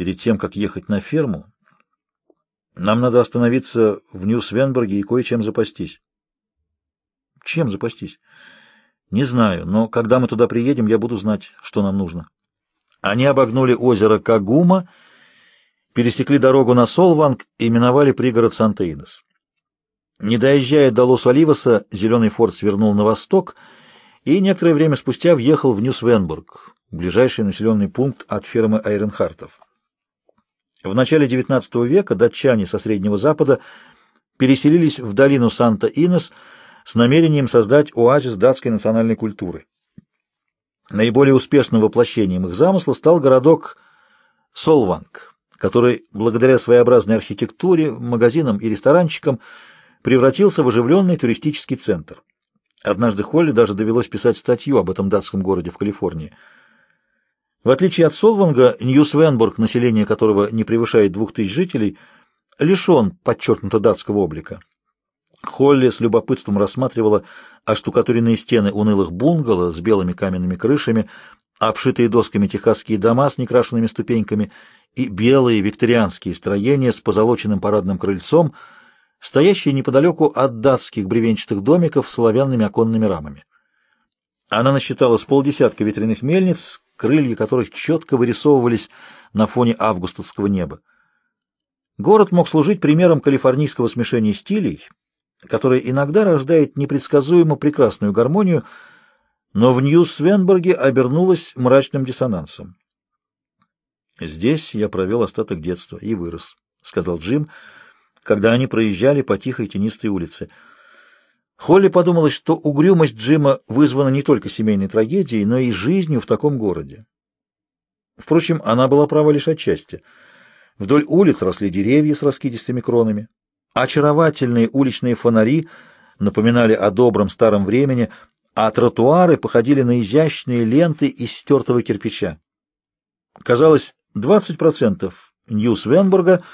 Перед тем, как ехать на ферму, нам надо остановиться в Нью-Свенберге и кое-чем запастись. Чем запастись? Не знаю, но когда мы туда приедем, я буду знать, что нам нужно. Они обогнули озеро Кагума, пересекли дорогу на Солванг и миновали пригород Санта-Инес. Не доезжая до Лос-Оливоса, зеленый форт свернул на восток и некоторое время спустя въехал в Нью-Свенбург, ближайший населенный пункт от фермы Айренхартов. В начале XIX века датчане со Среднего Запада переселились в долину Санта-Инес с намерением создать оазис датской национальной культуры. Наиболее успешным воплощением их замысла стал городок Солванг, который, благодаря своеобразной архитектуре, магазинам и ресторанчикам, превратился в оживленный туристический центр. Однажды Холли даже довелось писать статью об этом датском городе в Калифорнии. В отличие от Солванга, Нью-Свенбург, население которого не превышает двух тысяч жителей, лишен подчеркнуто датского облика. Холли с любопытством рассматривала оштукатуренные стены унылых бунгало с белыми каменными крышами, обшитые досками техасские дома с некрашенными ступеньками и белые викторианские строения с позолоченным парадным крыльцом — стоящие неподалеку от датских бревенчатых домиков с оловянными оконными рамами. Она насчитала с полдесятка ветряных мельниц, крылья которых четко вырисовывались на фоне августовского неба. Город мог служить примером калифорнийского смешения стилей, которое иногда рождает непредсказуемо прекрасную гармонию, но в Нью-Свенбурге обернулось мрачным диссонансом. «Здесь я провел остаток детства и вырос», — сказал Джим, — когда они проезжали по тихой тенистой улице. Холли подумала, что угрюмость Джима вызвана не только семейной трагедией, но и жизнью в таком городе. Впрочем, она была права лишь отчасти. Вдоль улиц росли деревья с раскидистыми кронами. Очаровательные уличные фонари напоминали о добром старом времени, а тротуары походили на изящные ленты из стертого кирпича. Казалось, 20% Нью-Свенбурга —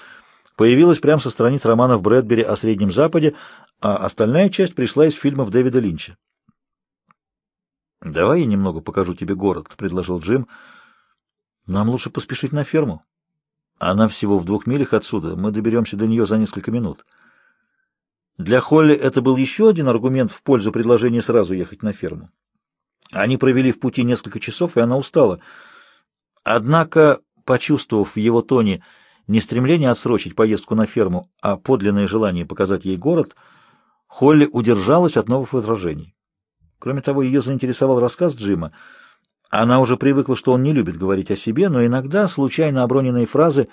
появилась прямо со страниц романов Брэдбери о Среднем Западе, а остальная часть пришла из фильмов Дэвида Линча. «Давай я немного покажу тебе город», — предложил Джим. «Нам лучше поспешить на ферму. Она всего в двух милях отсюда. Мы доберемся до нее за несколько минут». Для Холли это был еще один аргумент в пользу предложения сразу ехать на ферму. Они провели в пути несколько часов, и она устала. Однако, почувствовав в его тоне не стремление отсрочить поездку на ферму, а подлинное желание показать ей город, Холли удержалась от новых возражений. Кроме того, ее заинтересовал рассказ Джима. Она уже привыкла, что он не любит говорить о себе, но иногда случайно оброненные фразы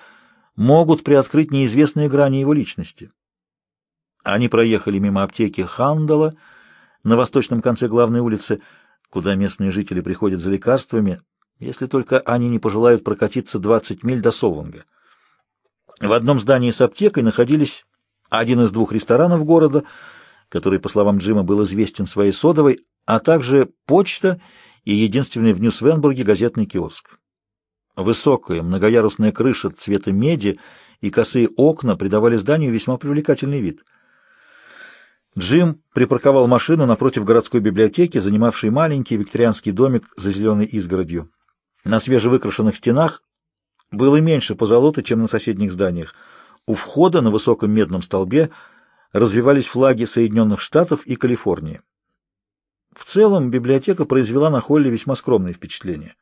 могут приоткрыть неизвестные грани его личности. Они проехали мимо аптеки Хандала на восточном конце главной улицы, куда местные жители приходят за лекарствами, если только они не пожелают прокатиться 20 миль до Солванга. В одном здании с аптекой находились один из двух ресторанов города, который, по словам Джима, был известен своей содовой, а также почта и единственный в Нью-Свенбурге газетный киоск. Высокая многоярусная крыша цвета меди и косые окна придавали зданию весьма привлекательный вид. Джим припарковал машину напротив городской библиотеки, занимавшей маленький викторианский домик за зеленой изгородью. На свежевыкрашенных стенах было меньше позолоты, чем на соседних зданиях. У входа на высоком медном столбе развивались флаги Соединенных Штатов и Калифорнии. В целом библиотека произвела на Холли весьма скромное впечатление.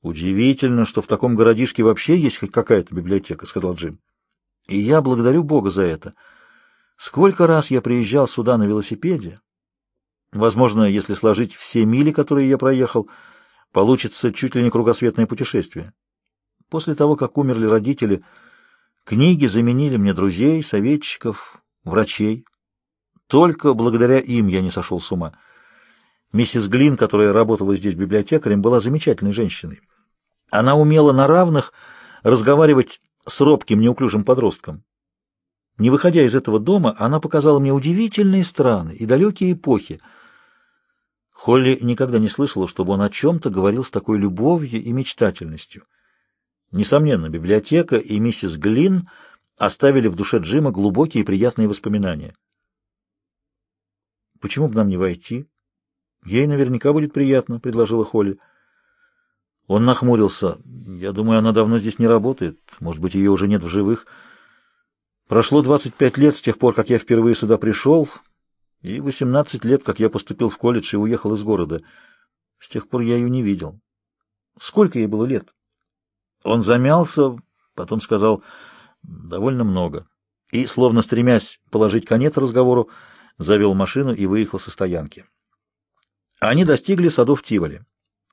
«Удивительно, что в таком городишке вообще есть хоть какая-то библиотека», — сказал Джим. «И я благодарю Бога за это. Сколько раз я приезжал сюда на велосипеде. Возможно, если сложить все мили, которые я проехал, получится чуть ли не кругосветное путешествие». После того, как умерли родители, книги заменили мне друзей, советчиков, врачей. Только благодаря им я не сошел с ума. Миссис Глин, которая работала здесь библиотекарем, была замечательной женщиной. Она умела на равных разговаривать с робким, неуклюжим подростком. Не выходя из этого дома, она показала мне удивительные страны и далекие эпохи. Холли никогда не слышала, чтобы он о чем-то говорил с такой любовью и мечтательностью. Несомненно, библиотека и миссис Глин оставили в душе Джима глубокие и приятные воспоминания. «Почему бы нам не войти? Ей наверняка будет приятно», — предложила Холли. Он нахмурился. Я думаю, она давно здесь не работает. Может быть, ее уже нет в живых. Прошло 25 лет с тех пор, как я впервые сюда пришел, и 18 лет, как я поступил в колледж и уехал из города. С тех пор я ее не видел. Сколько ей было лет? Он замялся, потом сказал «довольно много». И, словно стремясь положить конец разговору, завел машину и выехал со стоянки. Они достигли садов Тиволи.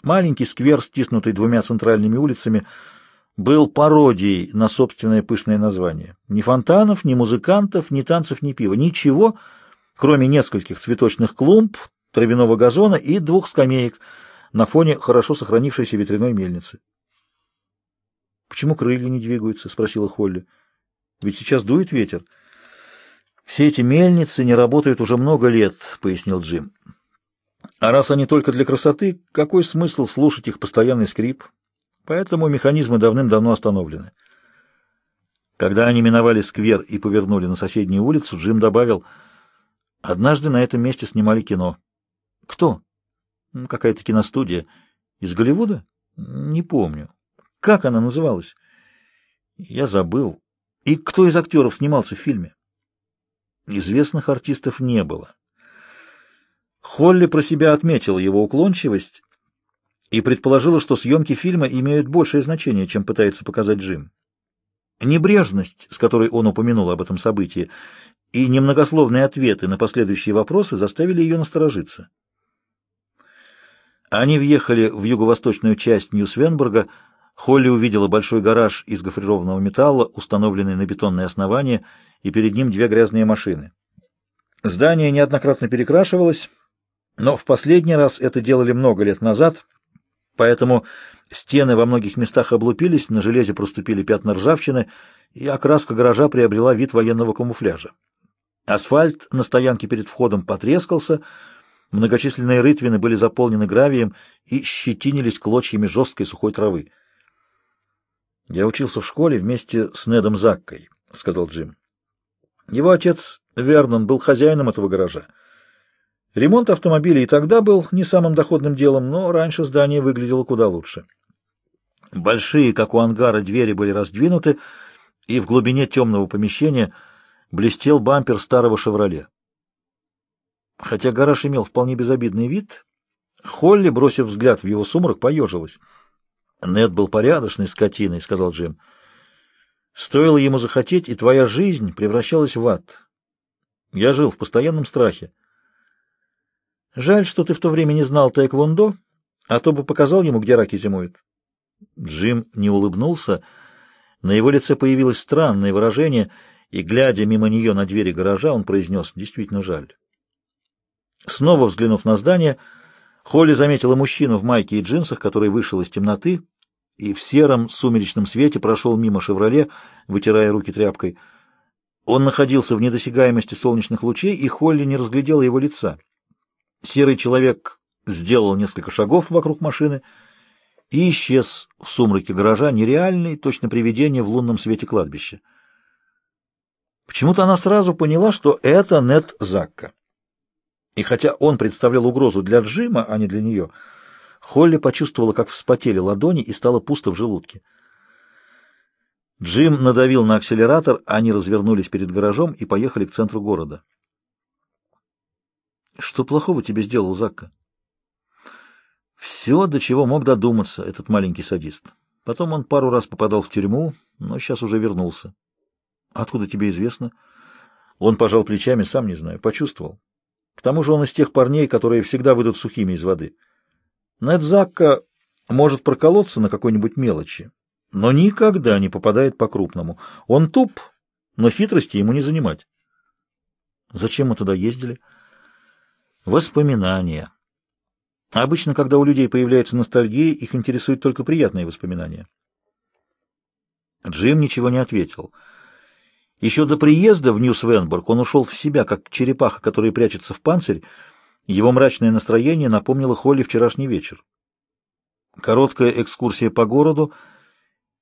Маленький сквер, стиснутый двумя центральными улицами, был пародией на собственное пышное название. Ни фонтанов, ни музыкантов, ни танцев, ни пива. Ничего, кроме нескольких цветочных клумб, травяного газона и двух скамеек на фоне хорошо сохранившейся ветряной мельницы. «Почему крылья не двигаются?» — спросила Холли. «Ведь сейчас дует ветер». «Все эти мельницы не работают уже много лет», — пояснил Джим. «А раз они только для красоты, какой смысл слушать их постоянный скрип? Поэтому механизмы давным-давно остановлены». Когда они миновали сквер и повернули на соседнюю улицу, Джим добавил, «Однажды на этом месте снимали кино». «Кто?» «Какая-то киностудия. Из Голливуда?» «Не помню». «Как она называлась?» «Я забыл». «И кто из актеров снимался в фильме?» Известных артистов не было. Холли про себя отметила его уклончивость и предположила, что съемки фильма имеют большее значение, чем пытается показать Джим. Небрежность, с которой он упомянул об этом событии, и немногословные ответы на последующие вопросы заставили ее насторожиться. Они въехали в юго-восточную часть Нью-Свенбурга. Холли увидела большой гараж из гофрированного металла, установленный на бетонное основание, и перед ним две грязные машины. Здание неоднократно перекрашивалось, но в последний раз это делали много лет назад, поэтому стены во многих местах облупились, на железе проступили пятна ржавчины, и окраска гаража приобрела вид военного камуфляжа. Асфальт на стоянке перед входом потрескался, многочисленные рытвины были заполнены гравием и щетинились клочьями жесткой сухой травы. «Я учился в школе вместе с Недом Заккой», — сказал Джим. Его отец Вернон был хозяином этого гаража. Ремонт автомобилей и тогда был не самым доходным делом, но раньше здание выглядело куда лучше. Большие, как у ангара, двери были раздвинуты, и в глубине темного помещения блестел бампер старого «Шевроле». Хотя гараж имел вполне безобидный вид, Холли, бросив взгляд в его сумрак, поежилась. «Нед был порядочной скотиной», — сказал Джим. «Стоило ему захотеть, и твоя жизнь превращалась в ад. Я жил в постоянном страхе. Жаль, что ты в то время не знал тэквондо, а то бы показал ему, где раки зимуют. Джим не улыбнулся. На его лице появилось странное выражение, и, глядя мимо нее на двери гаража, он произнес «Действительно жаль». Снова взглянув на здание, Холли заметила мужчину в майке и джинсах, который вышел из темноты и в сером сумеречном свете прошел мимо «Шевроле», вытирая руки тряпкой. Он находился в недосягаемости солнечных лучей, и Холли не разглядела его лица. Серый человек сделал несколько шагов вокруг машины и исчез в сумраке гаража, нереальный, точно привидение в лунном свете кладбища. Почему-то она сразу поняла, что это Нет Закка. И хотя он представлял угрозу для Джима, а не для нее, Холли почувствовала, как вспотели ладони и стало пусто в желудке. Джим надавил на акселератор, они развернулись перед гаражом и поехали к центру города. Что плохого тебе сделал Закка? Все, до чего мог додуматься этот маленький садист. Потом он пару раз попадал в тюрьму, но сейчас уже вернулся. Откуда тебе известно? Он пожал плечами, сам не знаю, почувствовал. К тому же он из тех парней, которые всегда выйдут сухими из воды. Нед Закка может проколоться на какой-нибудь мелочи, но никогда не попадает по-крупному. Он туп, но хитрости ему не занимать. Зачем мы туда ездили? — Воспоминания. Обычно, когда у людей появляется ностальгия, их интересуют только приятные воспоминания. Джим ничего не ответил. Еще до приезда в Нью-Свенбург он ушел в себя, как черепаха, которая прячется в панцирь. Его мрачное настроение напомнило Холли вчерашний вечер. Короткая экскурсия по городу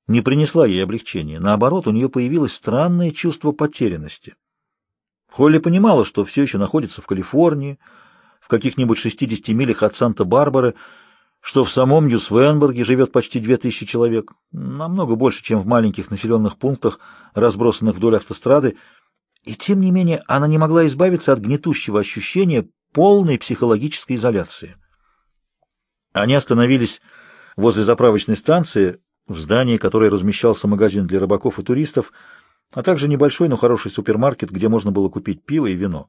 не принесла ей облегчения. Наоборот, у нее появилось странное чувство потерянности. Холли понимала, что все еще находится в Калифорнии, в каких-нибудь 60 милях от Санта-Барбары, что в самом Ньюсвенбурге живет почти две тысячи человек, намного больше, чем в маленьких населенных пунктах, разбросанных вдоль автострады, и тем не менее она не могла избавиться от гнетущего ощущения полной психологической изоляции. Они остановились возле заправочной станции, в здании которой размещался магазин для рыбаков и туристов, а также небольшой, но хороший супермаркет, где можно было купить пиво и вино.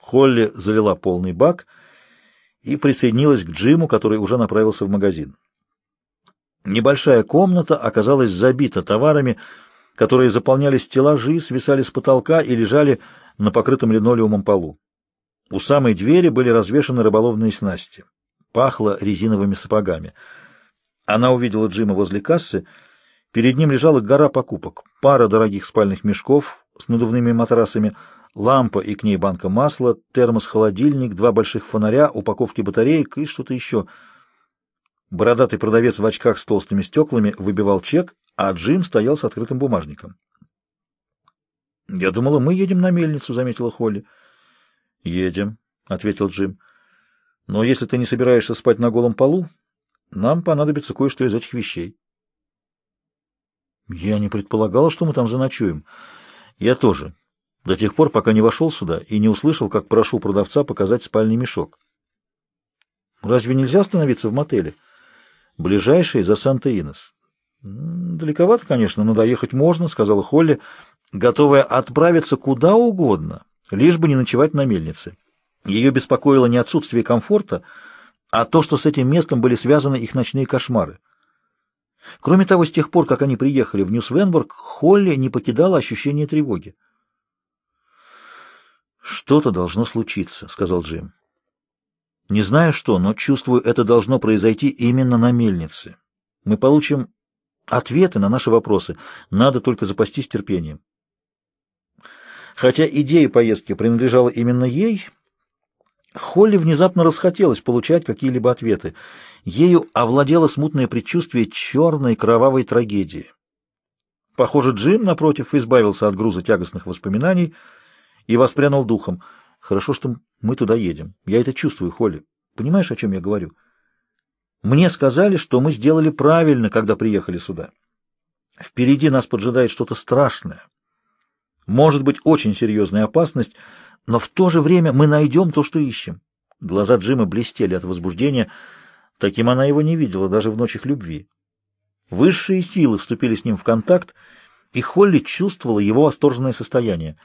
Холли залила полный бак и присоединилась к Джиму, который уже направился в магазин. Небольшая комната оказалась забита товарами, которые заполняли стеллажи, свисали с потолка и лежали на покрытом линолеумом полу. У самой двери были развешаны рыболовные снасти. Пахло резиновыми сапогами. Она увидела Джима возле кассы. Перед ним лежала гора покупок. Пара дорогих спальных мешков с надувными матрасами, лампа и к ней банка масла, термос-холодильник, два больших фонаря, упаковки батареек и что-то еще. Бородатый продавец в очках с толстыми стеклами выбивал чек, а Джим стоял с открытым бумажником. «Я думала, мы едем на мельницу», — заметила Холли. «Едем», — ответил Джим. «Но если ты не собираешься спать на голом полу, нам понадобится кое-что из этих вещей». «Я не предполагала, что мы там заночуем. Я тоже. До тех пор, пока не вошел сюда и не услышал, как прошу продавца показать спальный мешок». «Разве нельзя остановиться в мотеле?» «Ближайший за Санта-Инес». «Далековато, конечно, но доехать можно», — сказала Холли, готовая отправиться куда угодно, лишь бы не ночевать на мельнице. Ее беспокоило не отсутствие комфорта, а то, что с этим местом были связаны их ночные кошмары. Кроме того, с тех пор, как они приехали в Ньюсвенбург, Холли не покидала ощущение тревоги. «Что-то должно случиться», — сказал Джим. «Не знаю что, но чувствую, это должно произойти именно на мельнице. Мы получим ответы на наши вопросы. Надо только запастись терпением». Хотя идея поездки принадлежала именно ей, Холли внезапно расхотелось получать какие-либо ответы. Ею овладело смутное предчувствие черной кровавой трагедии. Похоже, Джим, напротив, избавился от груза тягостных воспоминаний и воспрянул духом. «Хорошо, что мы туда едем. Я это чувствую, Холли. Понимаешь, о чем я говорю? Мне сказали, что мы сделали правильно, когда приехали сюда. Впереди нас поджидает что-то страшное. Может быть, очень серьезная опасность, но в то же время мы найдем то, что ищем. Глаза Джима блестели от возбуждения. Таким она его не видела, даже в ночах любви. Высшие силы вступили с ним в контакт, и Холли чувствовала его восторженное состояние.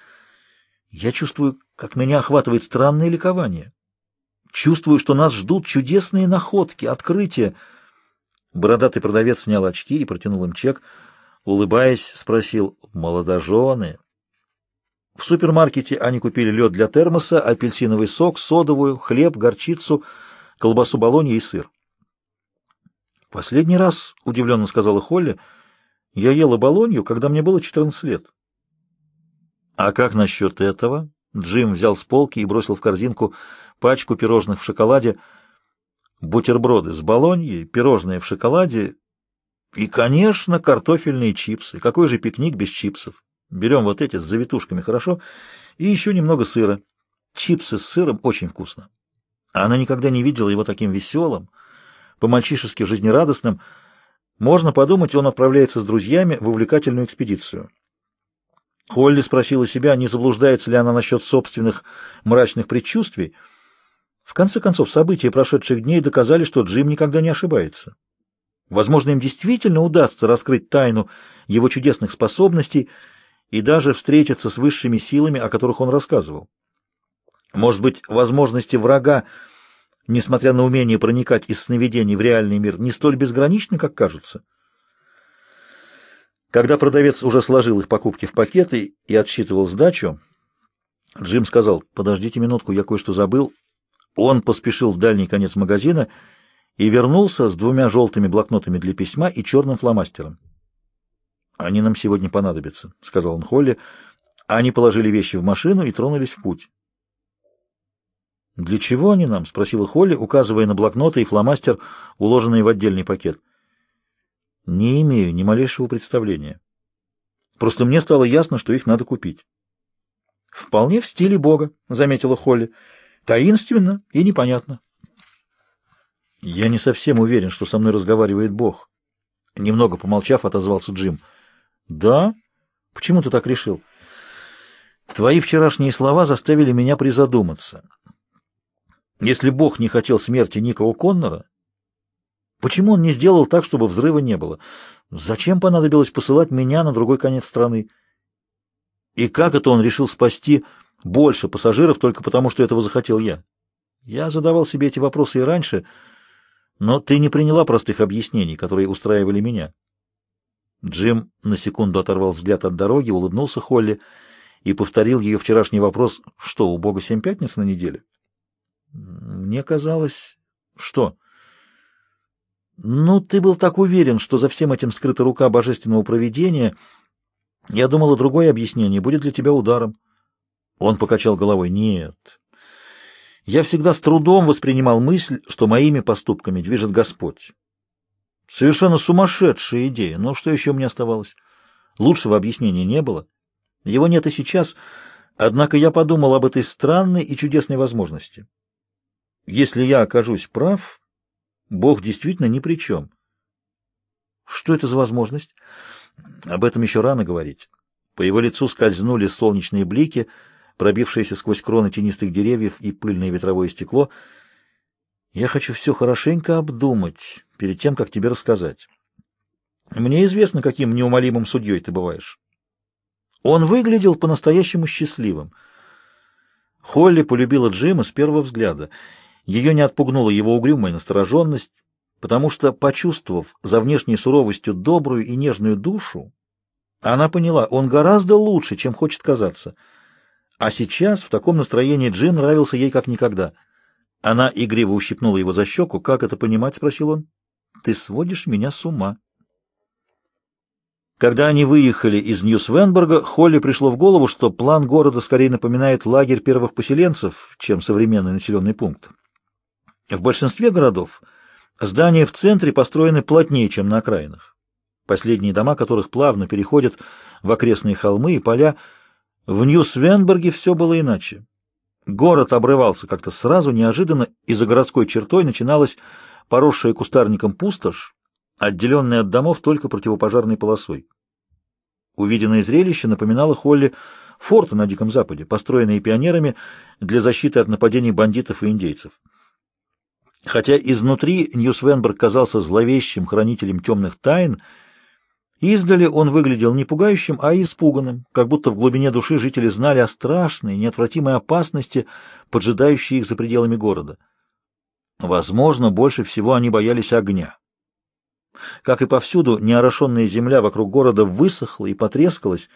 Я чувствую, как меня охватывает странное ликование. Чувствую, что нас ждут чудесные находки, открытия. Бородатый продавец снял очки и протянул им чек. Улыбаясь, спросил, «Молодожены, в супермаркете они купили лед для термоса, апельсиновый сок, содовую, хлеб, горчицу, колбасу болонья и сыр. «Последний раз, — удивленно сказала Холли, — я ела болонью, когда мне было 14 лет». «А как насчет этого?» Джим взял с полки и бросил в корзинку пачку пирожных в шоколаде, бутерброды с болоньей, пирожные в шоколаде и, конечно, картофельные чипсы. Какой же пикник без чипсов? Берем вот эти с завитушками, хорошо? И еще немного сыра. Чипсы с сыром очень вкусно. Она никогда не видела его таким веселым, по-мальчишески жизнерадостным. Можно подумать, он отправляется с друзьями в увлекательную экспедицию. Холли спросила себя, не заблуждается ли она насчет собственных мрачных предчувствий. В конце концов, события прошедших дней доказали, что Джим никогда не ошибается. Возможно, им действительно удастся раскрыть тайну его чудесных способностей — и даже встретиться с высшими силами, о которых он рассказывал. Может быть, возможности врага, несмотря на умение проникать из сновидений в реальный мир, не столь безграничны, как кажутся? Когда продавец уже сложил их покупки в пакеты и отсчитывал сдачу, Джим сказал, «Подождите минутку, я кое-что забыл». Он поспешил в дальний конец магазина и вернулся с двумя желтыми блокнотами для письма и черным фломастером. «Они нам сегодня понадобятся», — сказал он Холли. Они положили вещи в машину и тронулись в путь. «Для чего они нам?» — спросила Холли, указывая на блокноты и фломастер, уложенные в отдельный пакет. «Не имею ни малейшего представления. Просто мне стало ясно, что их надо купить». «Вполне в стиле Бога», — заметила Холли. «Таинственно и непонятно». Я не совсем уверен, что со мной разговаривает Бог. Немного помолчав, отозвался Джим. Да? Почему ты так решил? Твои вчерашние слова заставили меня призадуматься. Если Бог не хотел смерти Ника О'Коннора, почему он не сделал так, чтобы взрыва не было? Зачем понадобилось посылать меня на другой конец страны? И как это он решил спасти больше пассажиров только потому, что этого захотел я? Я задавал себе эти вопросы и раньше, но ты не приняла простых объяснений, которые устраивали меня. Джим на секунду оторвал взгляд от дороги, улыбнулся Холли и повторил ее вчерашний вопрос, что у Бога семь пятниц на неделе? Мне казалось... Что? Ну, ты был так уверен, что за всем этим скрыта рука божественного провидения. Я думала, другое объяснение будет для тебя ударом. Он покачал головой. Нет. Я всегда с трудом воспринимал мысль, что моими поступками движет Господь. Совершенно сумасшедшая идея, но что еще мне оставалось? Лучшего объяснения не было. Его нет и сейчас, однако я подумал об этой странной и чудесной возможности. Если я окажусь прав, Бог действительно ни при чем. Что это за возможность? Об этом еще рано говорить. По его лицу скользнули солнечные блики, пробившиеся сквозь кроны тенистых деревьев и пыльное ветровое стекло. Я хочу все хорошенько обдумать перед тем, как тебе рассказать. Мне известно, каким неумолимым судьей ты бываешь. Он выглядел по-настоящему счастливым. Холли полюбила Джима с первого взгляда. Ее не отпугнула его угрюмая настороженность, потому что, почувствовав за внешней суровостью добрую и нежную душу, она поняла, он гораздо лучше, чем хочет казаться. А сейчас в таком настроении Джим нравился ей как никогда. Она игриво ущипнула его за щеку. «Как это понимать?» — спросил он. «Ты сводишь меня с ума». Когда они выехали из Ньюсвенберга, Холли пришло в голову, что план города скорее напоминает лагерь первых поселенцев, чем современный населенный пункт. В большинстве городов здания в центре построены плотнее, чем на окраинах, последние дома которых плавно переходят в окрестные холмы и поля. В Нью-Свенберге все было иначе. Город обрывался как-то сразу, неожиданно, и за городской чертой начиналась поросшая кустарником пустошь, отделенный от домов только противопожарной полосой. Увиденное зрелище напоминало Холли форты на Диком Западе, построенные пионерами для защиты от нападений бандитов и индейцев. Хотя изнутри Ньюсвенберг казался зловещим хранителем темных тайн, издали он выглядел не пугающим, а испуганным, как будто в глубине души жители знали о страшной, неотвратимой опасности, поджидающей их за пределами города. Возможно, больше всего они боялись огня. Как и повсюду, неорошенная земля вокруг города высохла и потрескалась.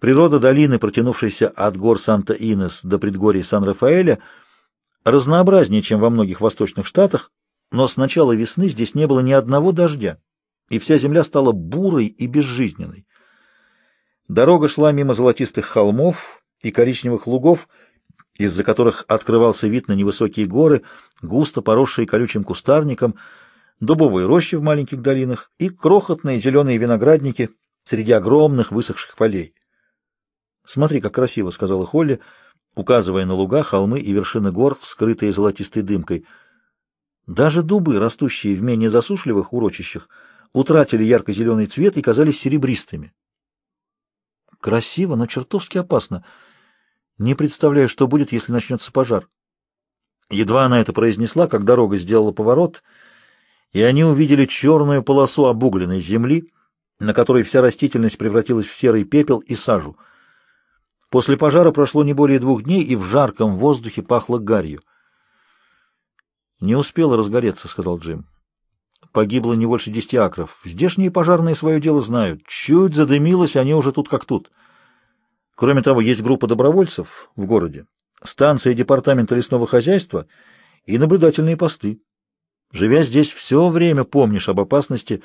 Природа долины, протянувшейся от гор Санта-Инес до предгорий Сан-Рафаэля, разнообразнее, чем во многих восточных штатах, но с начала весны здесь не было ни одного дождя, и вся земля стала бурой и безжизненной. Дорога шла мимо золотистых холмов и коричневых лугов, из-за которых открывался вид на невысокие горы, густо поросшие колючим кустарником, дубовые рощи в маленьких долинах и крохотные зеленые виноградники среди огромных высохших полей. «Смотри, как красиво», — сказала Холли, указывая на луга, холмы и вершины гор, скрытые золотистой дымкой. Даже дубы, растущие в менее засушливых урочищах, утратили ярко-зеленый цвет и казались серебристыми. Красиво, но чертовски опасно. Не представляю, что будет, если начнется пожар. Едва она это произнесла, как дорога сделала поворот — и они увидели черную полосу обугленной земли, на которой вся растительность превратилась в серый пепел и сажу. После пожара прошло не более двух дней, и в жарком воздухе пахло гарью. «Не успела разгореться», — сказал Джим. «Погибло не больше десяти акров. Здешние пожарные свое дело знают. Чуть задымилось, они уже тут как тут. Кроме того, есть группа добровольцев в городе, станция департамента лесного хозяйства и наблюдательные посты. Живя здесь, все время помнишь об опасности,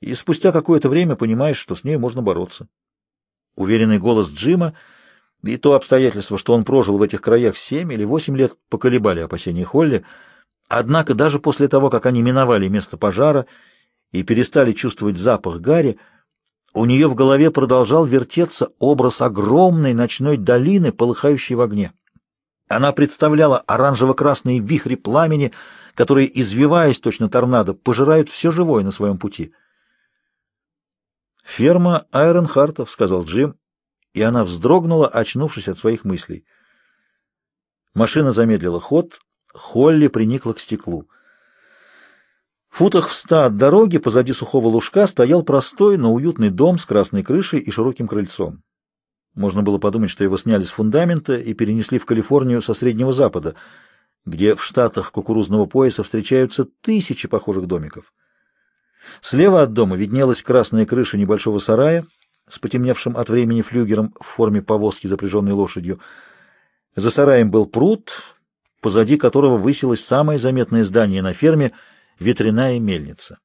и спустя какое-то время понимаешь, что с ней можно бороться. Уверенный голос Джима и то обстоятельство, что он прожил в этих краях семь или восемь лет, поколебали опасения Холли, однако даже после того, как они миновали место пожара и перестали чувствовать запах гари, у нее в голове продолжал вертеться образ огромной ночной долины, полыхающей в огне. Она представляла оранжево-красные вихри пламени, которые, извиваясь точно торнадо, пожирают все живое на своем пути. «Ферма Айронхартов», — сказал Джим, и она вздрогнула, очнувшись от своих мыслей. Машина замедлила ход, Холли приникла к стеклу. В футах в ста от дороги позади сухого лужка стоял простой, но уютный дом с красной крышей и широким крыльцом. Можно было подумать, что его сняли с фундамента и перенесли в Калифорнию со Среднего Запада, где в штатах кукурузного пояса встречаются тысячи похожих домиков. Слева от дома виднелась красная крыша небольшого сарая с потемневшим от времени флюгером в форме повозки, запряженной лошадью. За сараем был пруд, позади которого высилось самое заметное здание на ферме — ветряная мельница.